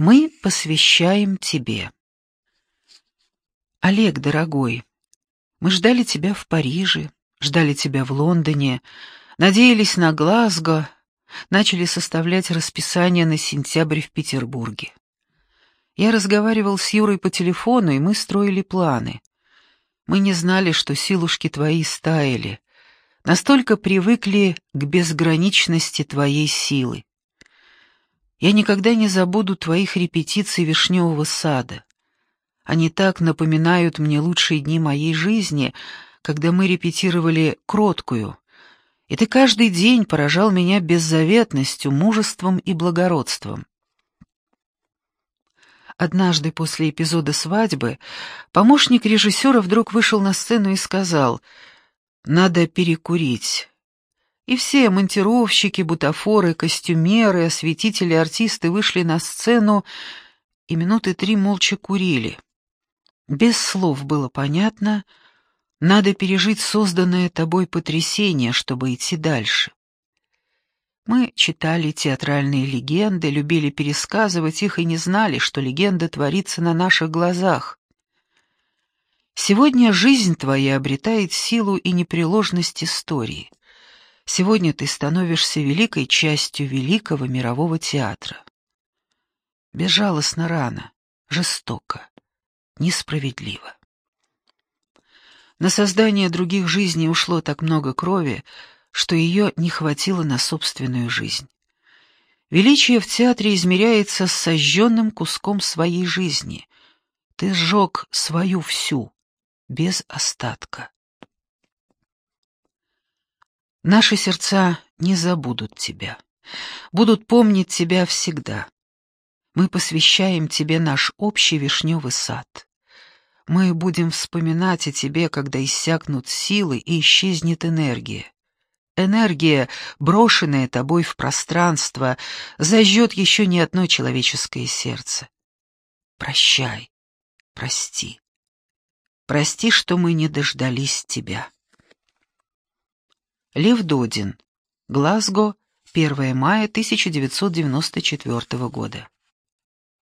Мы посвящаем тебе. Олег, дорогой, мы ждали тебя в Париже, ждали тебя в Лондоне, надеялись на Глазго, начали составлять расписание на сентябрь в Петербурге. Я разговаривал с Юрой по телефону, и мы строили планы. Мы не знали, что силушки твои стаяли, настолько привыкли к безграничности твоей силы. Я никогда не забуду твоих репетиций вишневого сада. Они так напоминают мне лучшие дни моей жизни, когда мы репетировали «Кроткую», и ты каждый день поражал меня беззаветностью, мужеством и благородством. Однажды после эпизода свадьбы помощник режиссера вдруг вышел на сцену и сказал «Надо перекурить». И все монтировщики, бутафоры, костюмеры, осветители, артисты вышли на сцену и минуты три молча курили. Без слов было понятно, надо пережить созданное тобой потрясение, чтобы идти дальше. Мы читали театральные легенды, любили пересказывать их и не знали, что легенда творится на наших глазах. Сегодня жизнь твоя обретает силу и непреложность истории. Сегодня ты становишься великой частью великого мирового театра. Безжалостно рано, жестоко, несправедливо. На создание других жизней ушло так много крови, что ее не хватило на собственную жизнь. Величие в театре измеряется сожженным куском своей жизни. Ты сжег свою всю, без остатка. Наши сердца не забудут тебя, будут помнить тебя всегда. Мы посвящаем тебе наш общий вишневый сад. Мы будем вспоминать о тебе, когда иссякнут силы и исчезнет энергия. Энергия, брошенная тобой в пространство, зажжет еще не одно человеческое сердце. Прощай, прости. Прости, что мы не дождались тебя. Лев Додин. Глазго, 1 мая 1994 года.